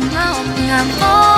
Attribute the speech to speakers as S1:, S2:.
S1: I'm I'm.